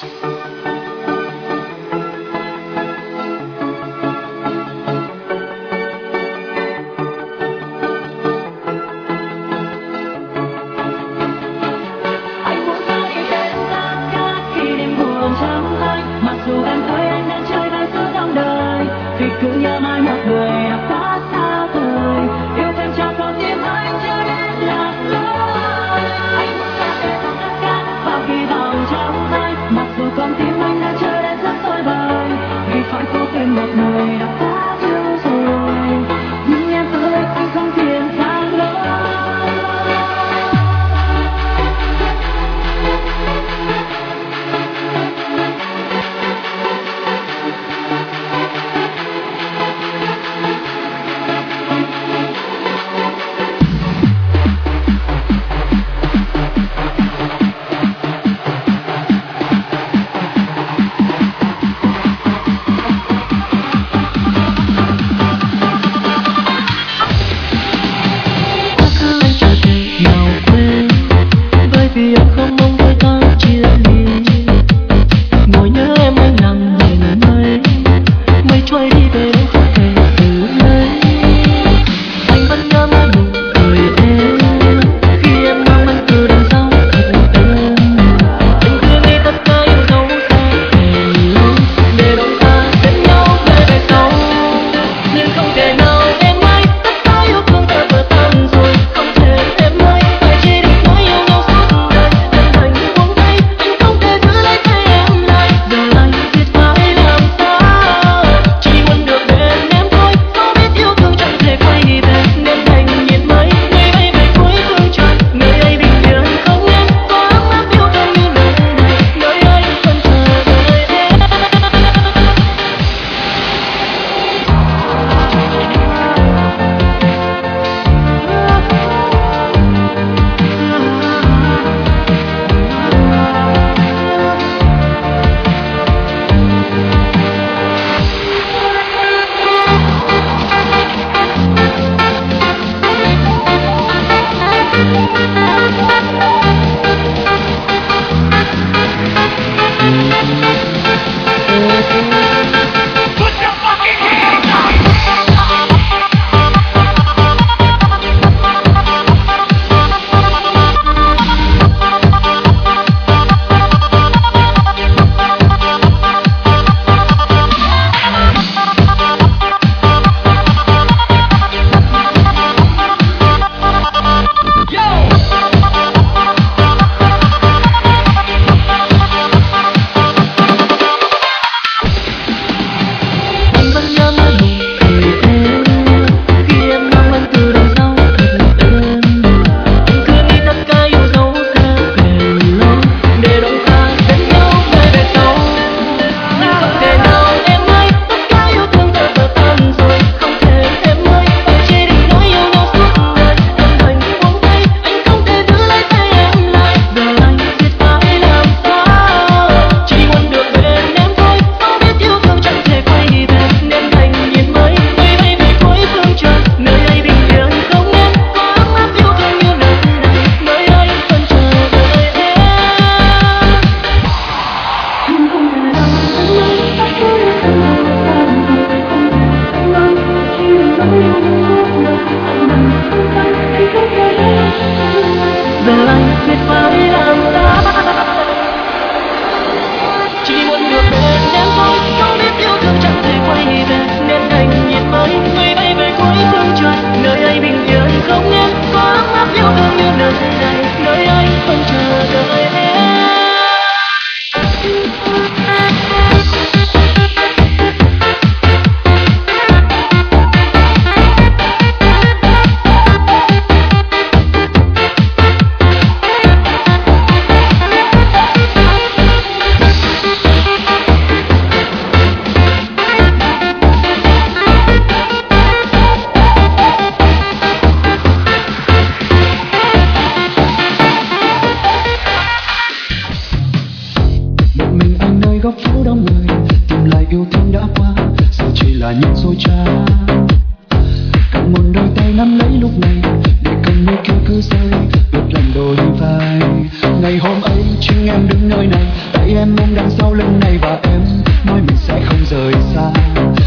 anh xa cần một đôi tay nắm lấy lúc này, để cơn mưa kia cứ rơi biết làm đôi vai. Ngày hôm ấy, chính em đứng nơi này, tay em ôm đằng sau lưng này và em nói mình sẽ không rời xa.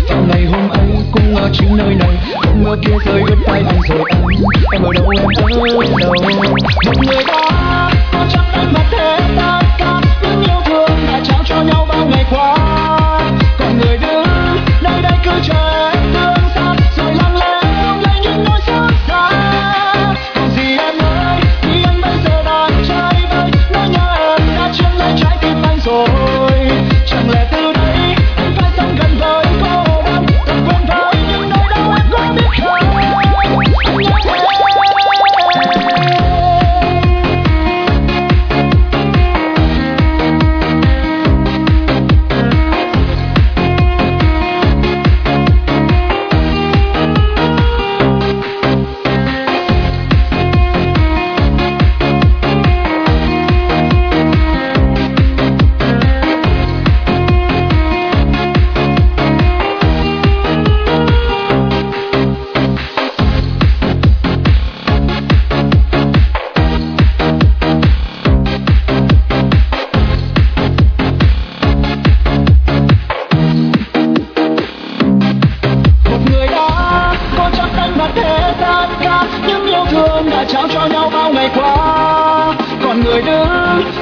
Và ngày hôm ấy, cũng ở chính nơi này cũng mưa kia rơi ướt tay anh rồi em. Em ở đâu em ở đâu một người đó có trong tay mắt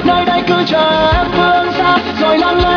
nơi đây cứ chờ em phương xa rồi lăn lăn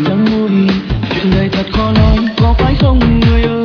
lắm môi chuyện này thật khó nói có phải không người ơi?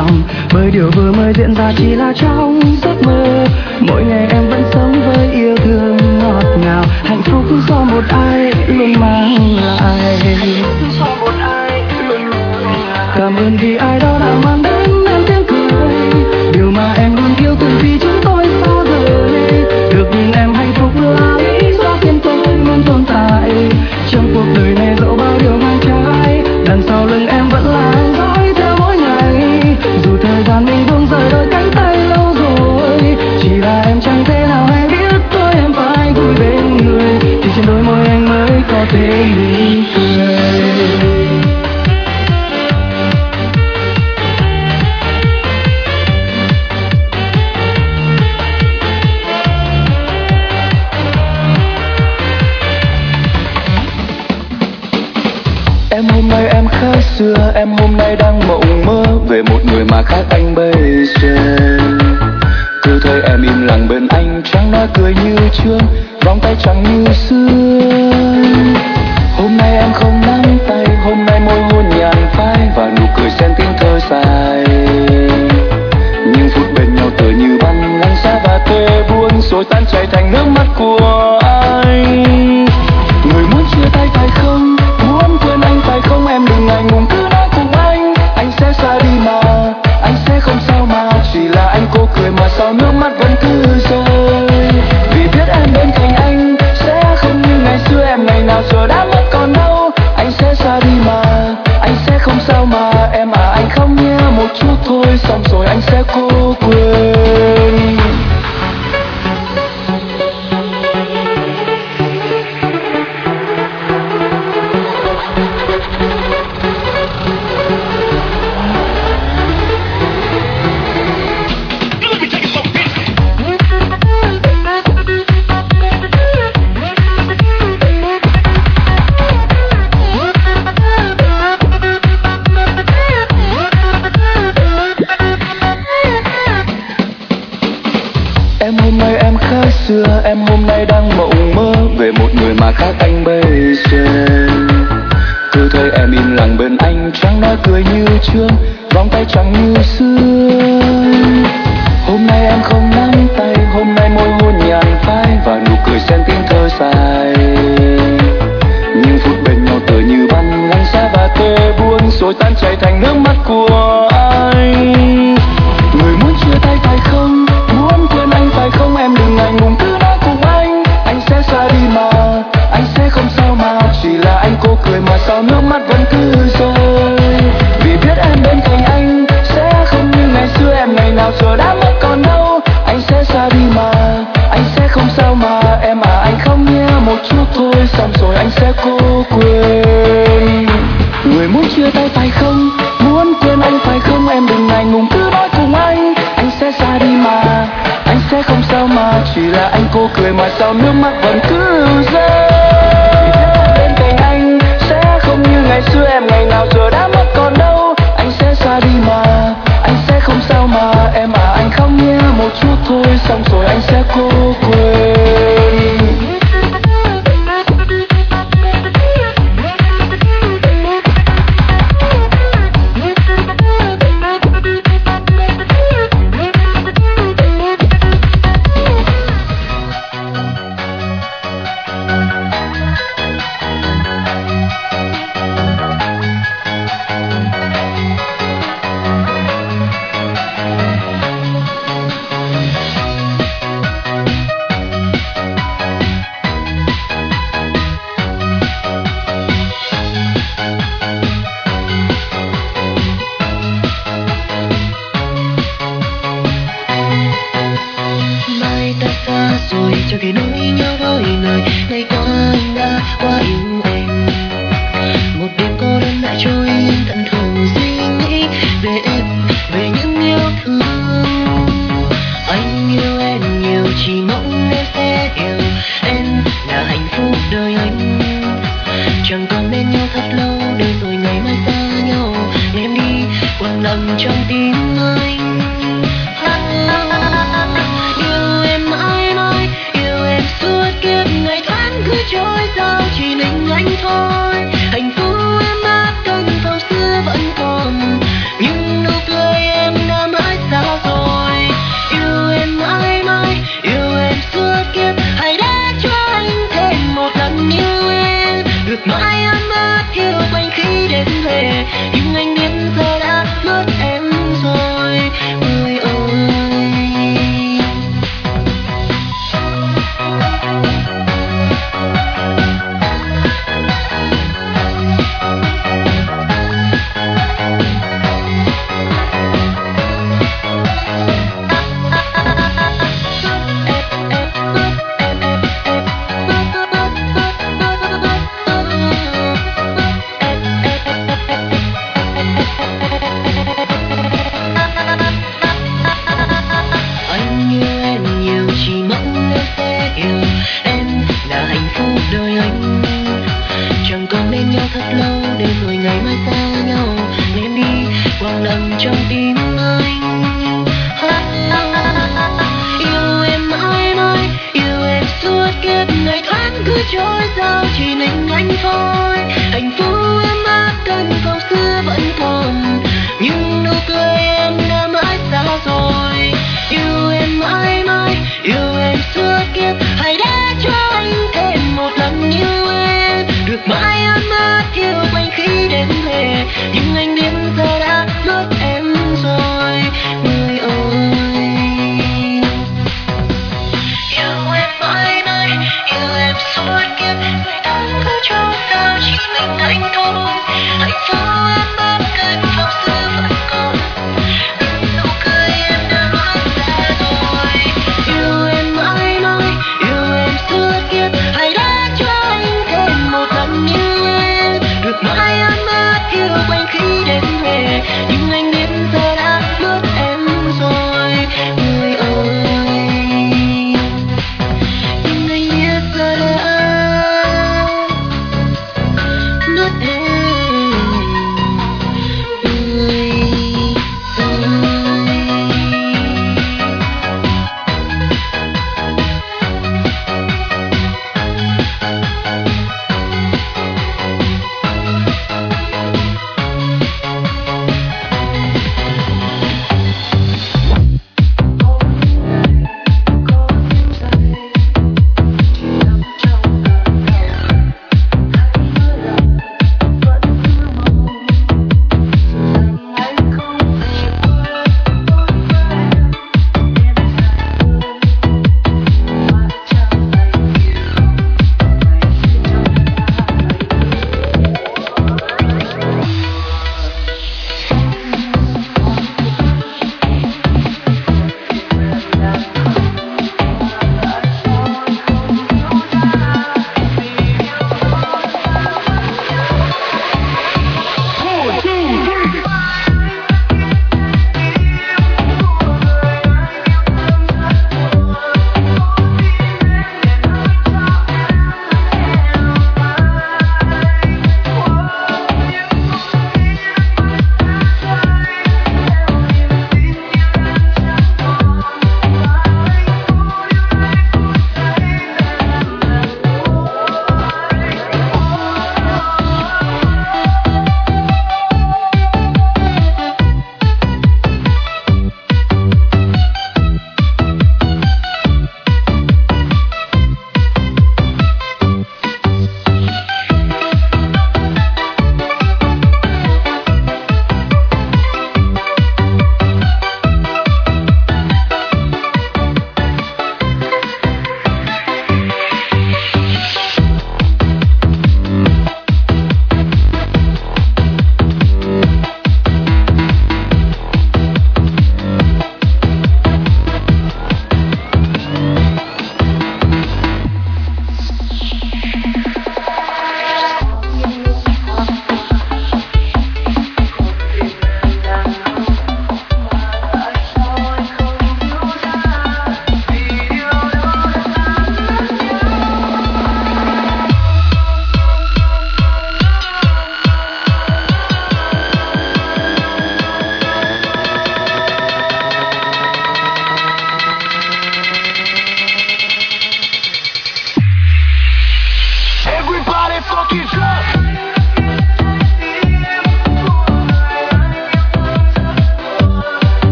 lòng. Bởi điều vừa mới diễn ra chỉ là trong giấc mơ. Mỗi ngày em vẫn sống với yêu thương ngọt ngào. Hạnh phúc do một ai luôn mang lại. Cảm ơn vì ai đó đã mang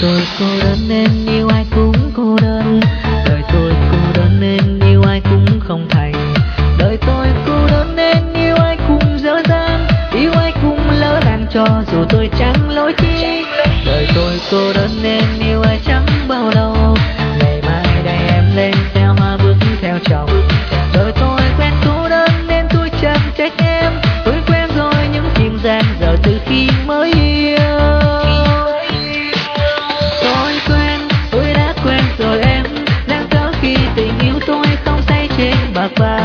tôi cô đơn nên yêu ai cũng cô đơn. Đời tôi cô đơn nên yêu ai cũng không thành. Đời tôi cô đơn nên yêu ai cũng dở dang yêu ai cũng lỡ làng cho dù tôi chẳng lỗi chi. Đời tôi cô đơn nên yêu goodbye